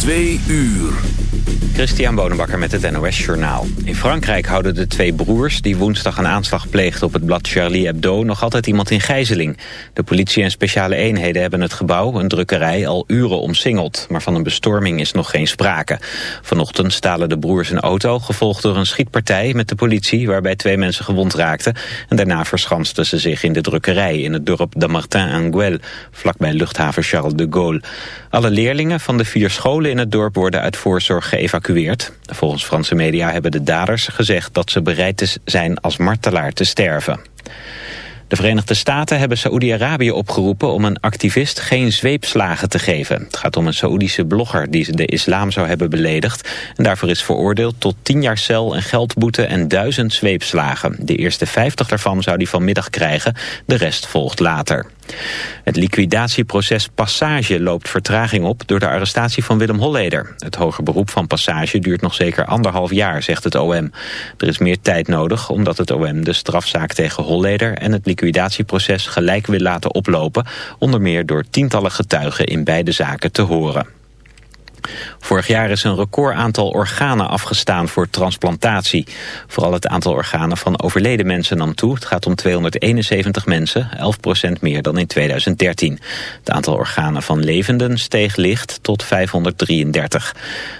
Twee uur. Christian Bonenbakker met het NOS Journaal. In Frankrijk houden de twee broers die woensdag een aanslag pleegden op het blad Charlie Hebdo nog altijd iemand in gijzeling. De politie en speciale eenheden hebben het gebouw, een drukkerij, al uren omsingeld. Maar van een bestorming is nog geen sprake. Vanochtend stalen de broers een auto, gevolgd door een schietpartij met de politie waarbij twee mensen gewond raakten. En daarna verschansten ze zich in de drukkerij in het dorp Damartin-Anguel, vlakbij luchthaven Charles de Gaulle. Alle leerlingen van de vier scholen in het dorp worden uit voorzorg geëvacueerd Volgens Franse media hebben de daders gezegd dat ze bereid zijn als martelaar te sterven. De Verenigde Staten hebben Saoedi-Arabië opgeroepen om een activist geen zweepslagen te geven. Het gaat om een Saoedische blogger die de islam zou hebben beledigd. En daarvoor is veroordeeld tot 10 jaar cel en geldboete en duizend zweepslagen. De eerste 50 daarvan zou hij vanmiddag krijgen, de rest volgt later. Het liquidatieproces Passage loopt vertraging op door de arrestatie van Willem Holleder. Het hoger beroep van Passage duurt nog zeker anderhalf jaar, zegt het OM. Er is meer tijd nodig omdat het OM de strafzaak tegen Holleder en het liquidatieproces gelijk wil laten oplopen, onder meer door tientallen getuigen in beide zaken te horen. Vorig jaar is een record aantal organen afgestaan voor transplantatie. Vooral het aantal organen van overleden mensen nam toe. Het gaat om 271 mensen, 11% meer dan in 2013. Het aantal organen van levenden steeg licht tot 533.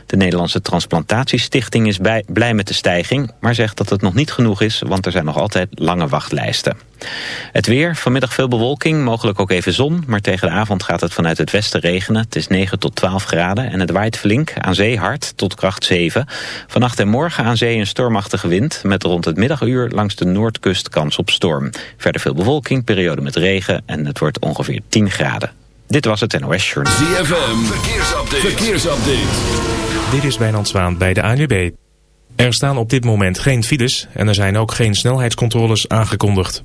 De Nederlandse Transplantatiestichting is blij met de stijging... maar zegt dat het nog niet genoeg is, want er zijn nog altijd lange wachtlijsten. Het weer, vanmiddag veel bewolking, mogelijk ook even zon... maar tegen de avond gaat het vanuit het westen regenen. Het is 9 tot 12 graden en het waait flink, aan zee hard tot kracht 7. Vannacht en morgen aan zee een stormachtige wind... met rond het middaguur langs de noordkust kans op storm. Verder veel bewolking, periode met regen en het wordt ongeveer 10 graden. Dit was het NOS Journal. ZFM, verkeersupdate. verkeersupdate. Dit is Wijnand Zwaan bij de ANWB. Er staan op dit moment geen files en er zijn ook geen snelheidscontroles aangekondigd.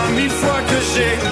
shake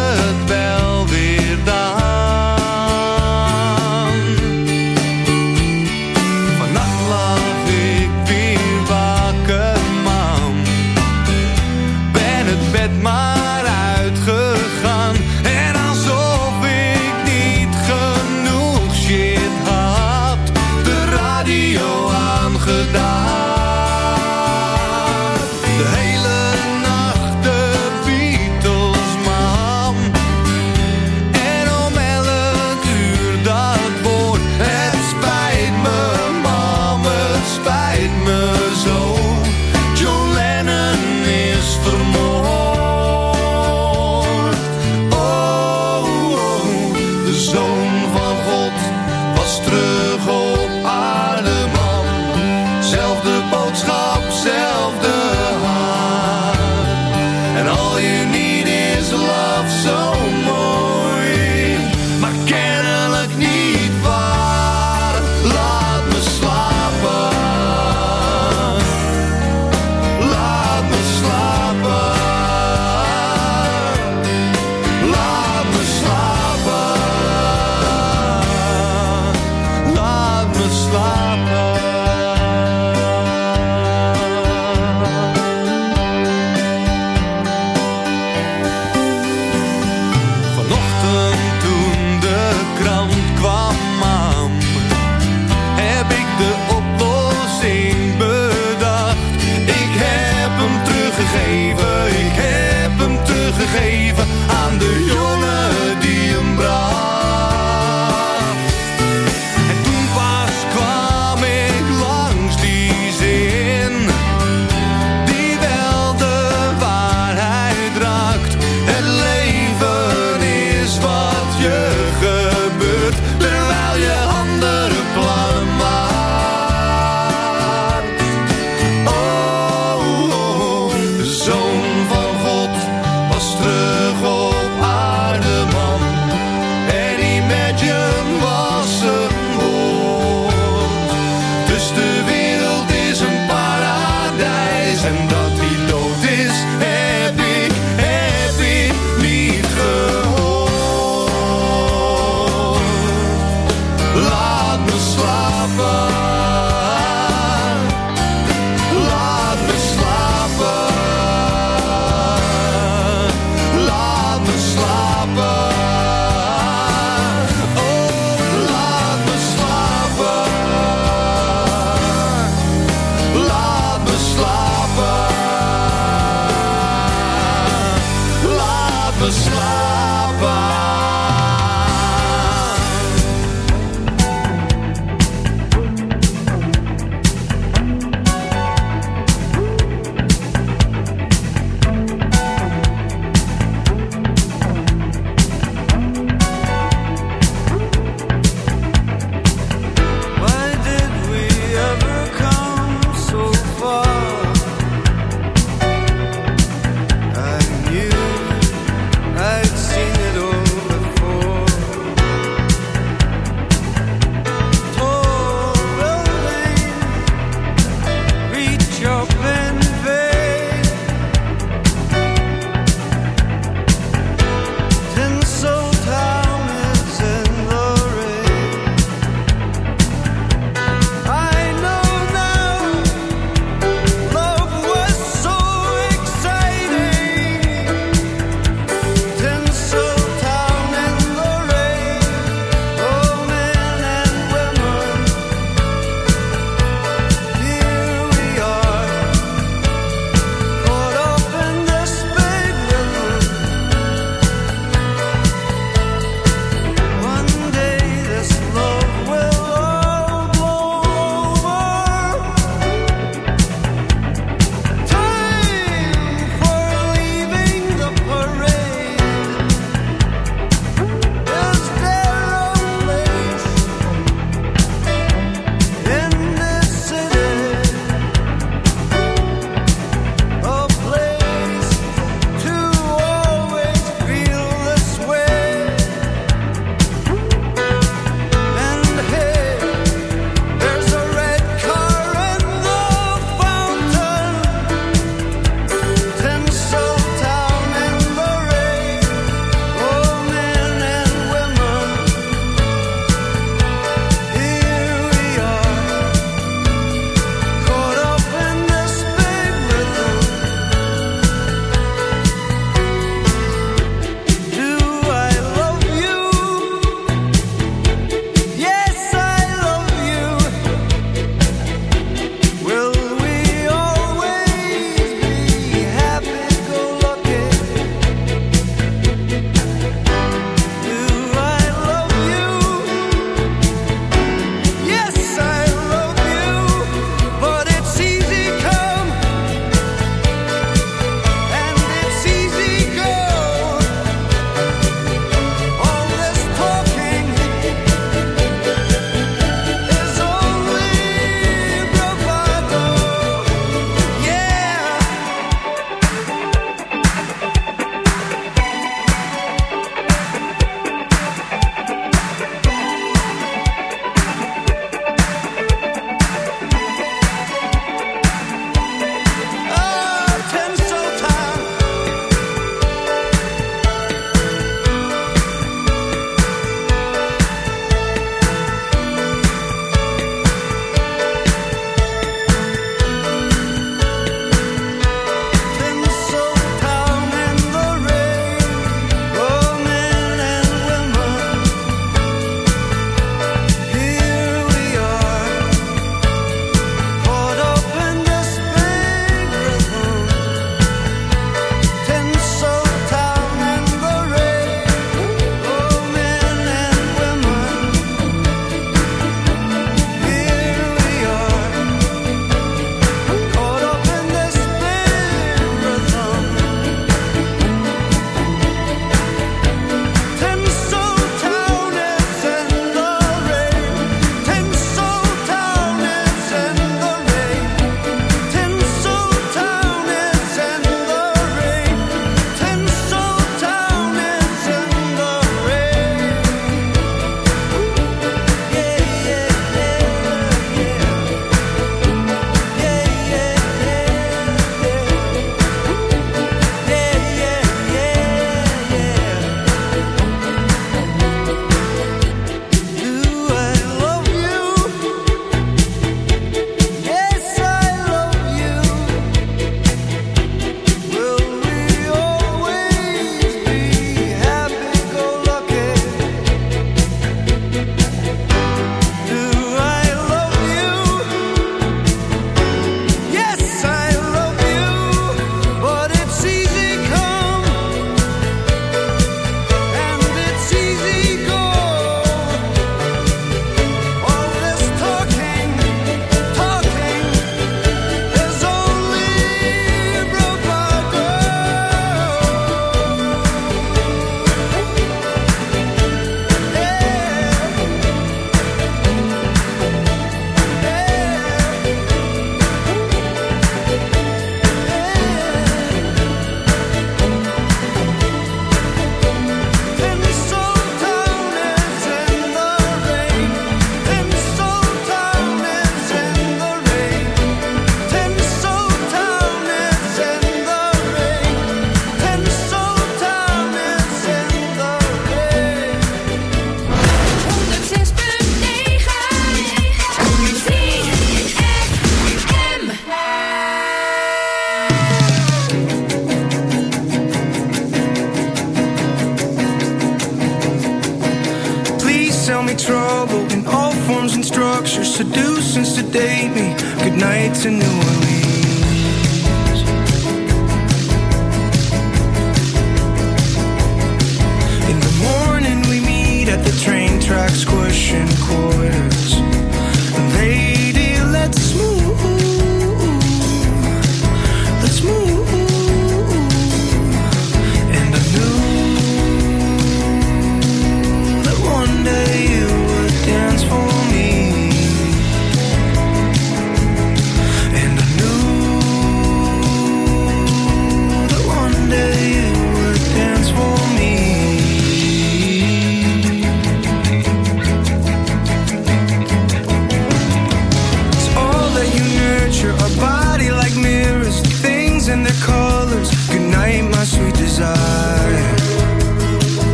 het wel weer dan.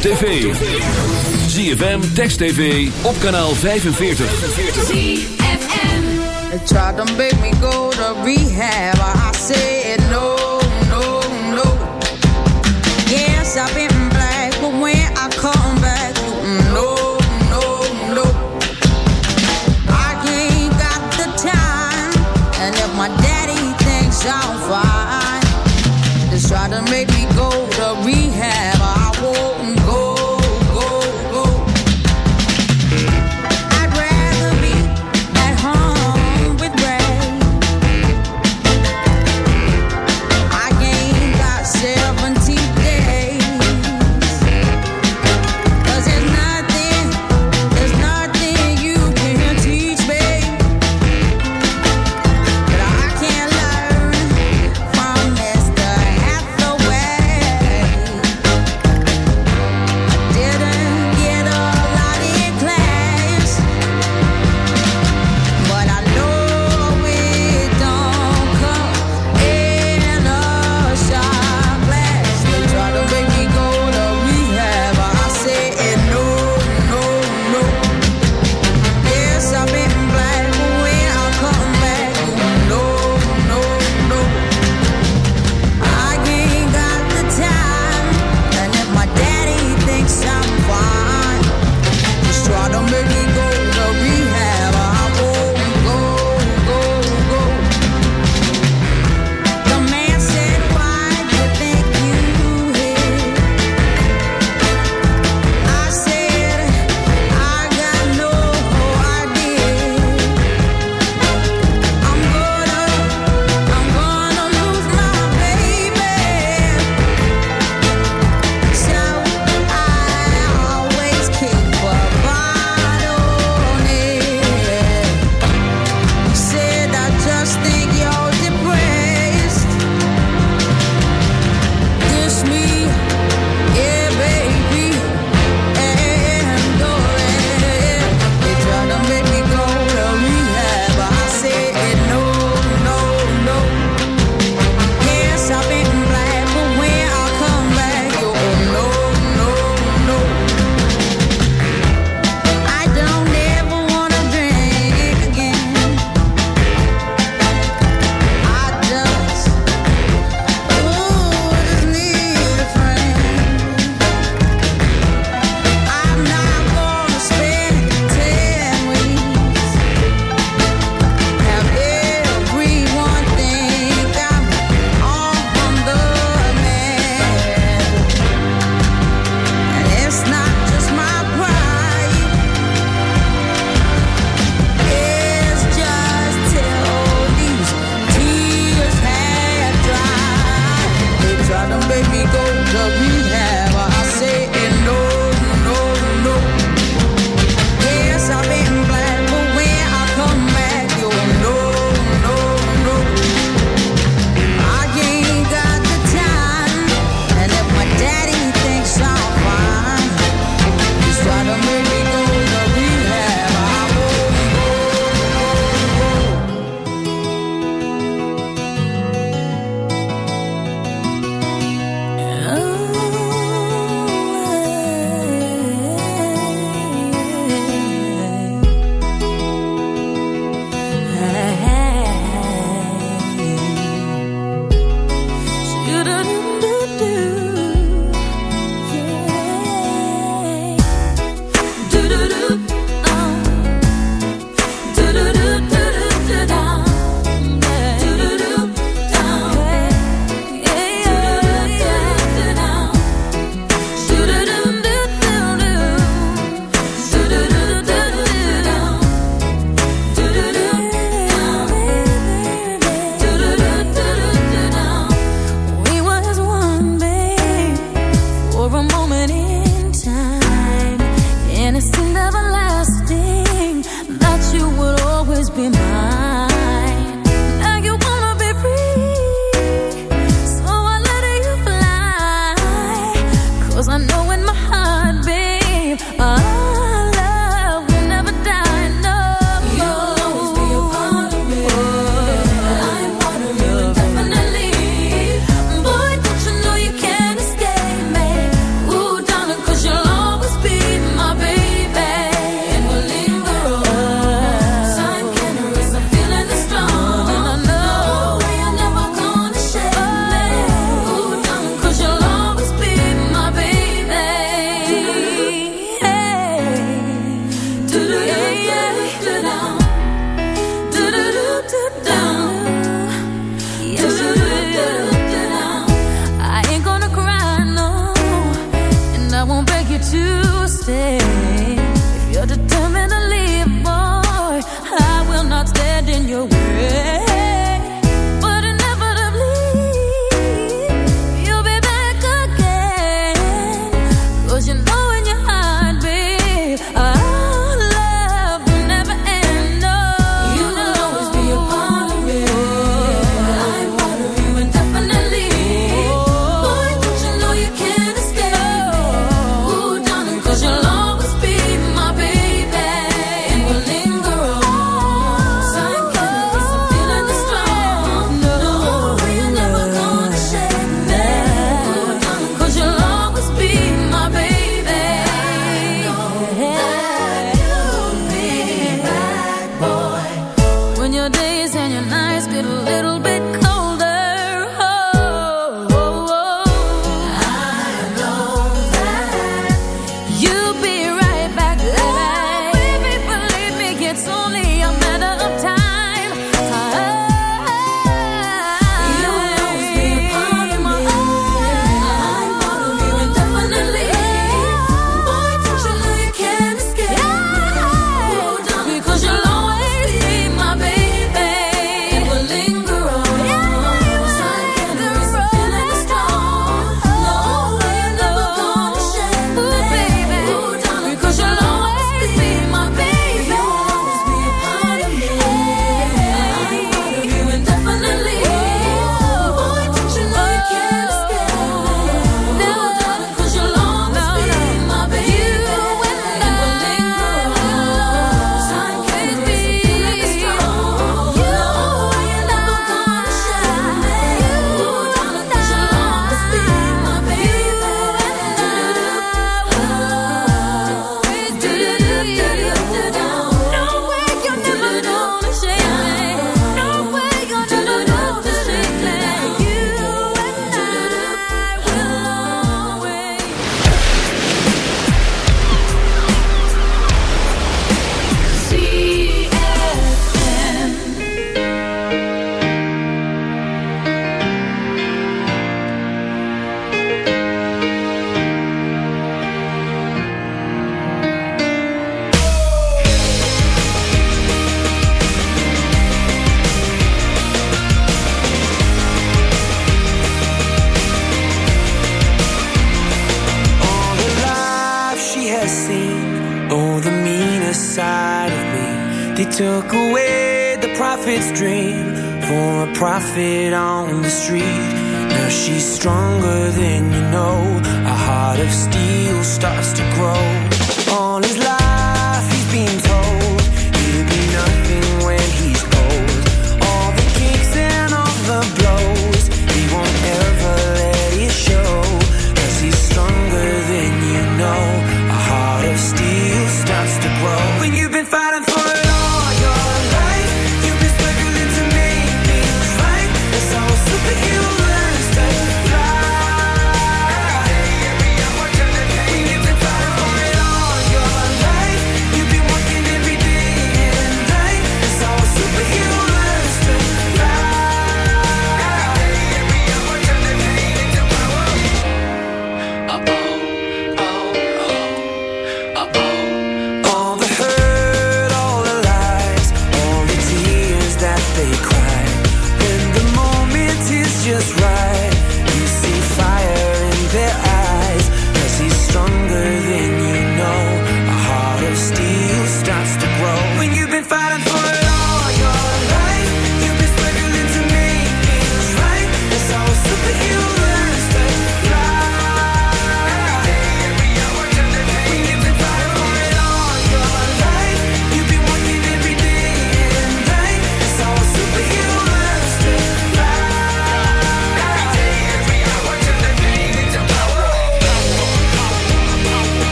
op tv. ZFM, Text TV, op kanaal 45. ZFM. They tried to make me go to rehab. I said no, no, no. Yes, I've been of me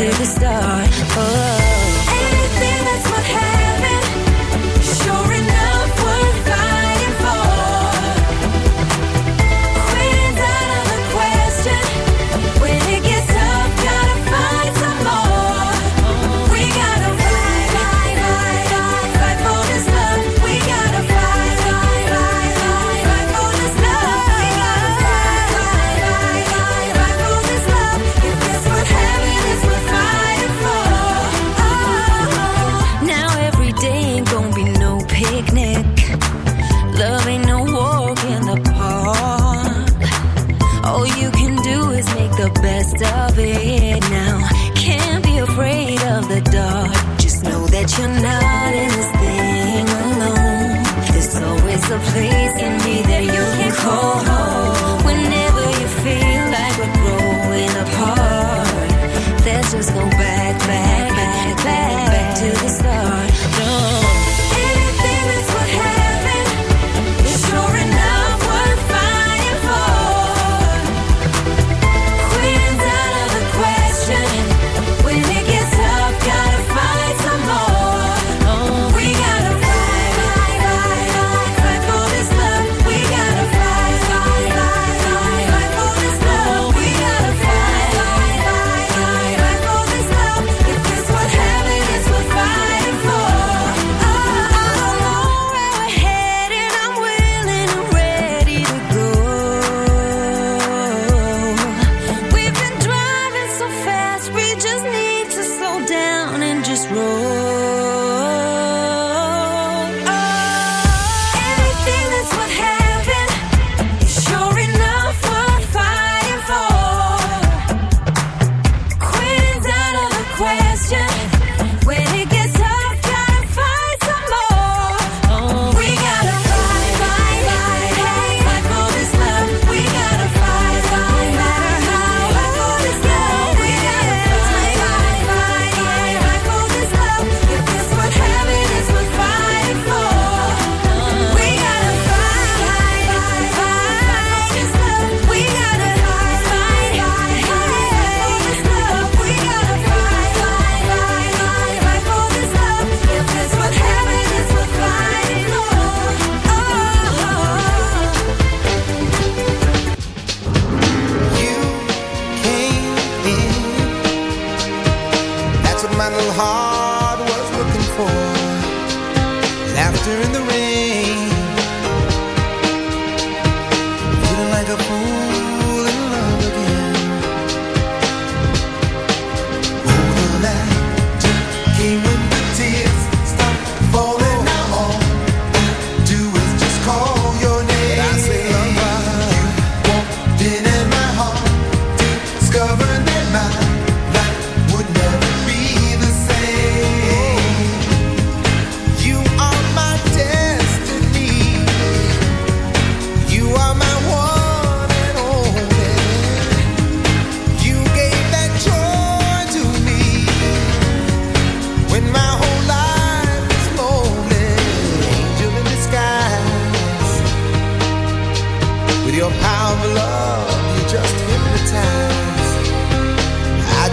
to the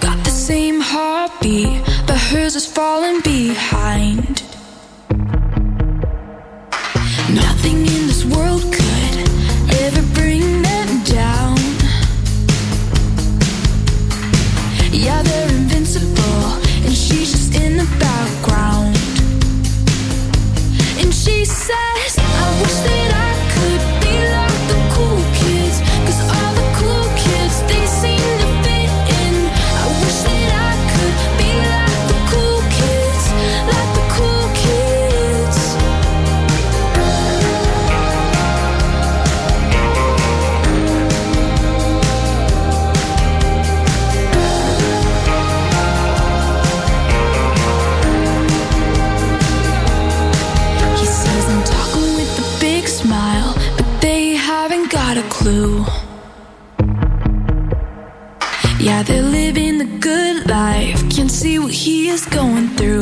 got the same heartbeat, but hers is falling behind. going through.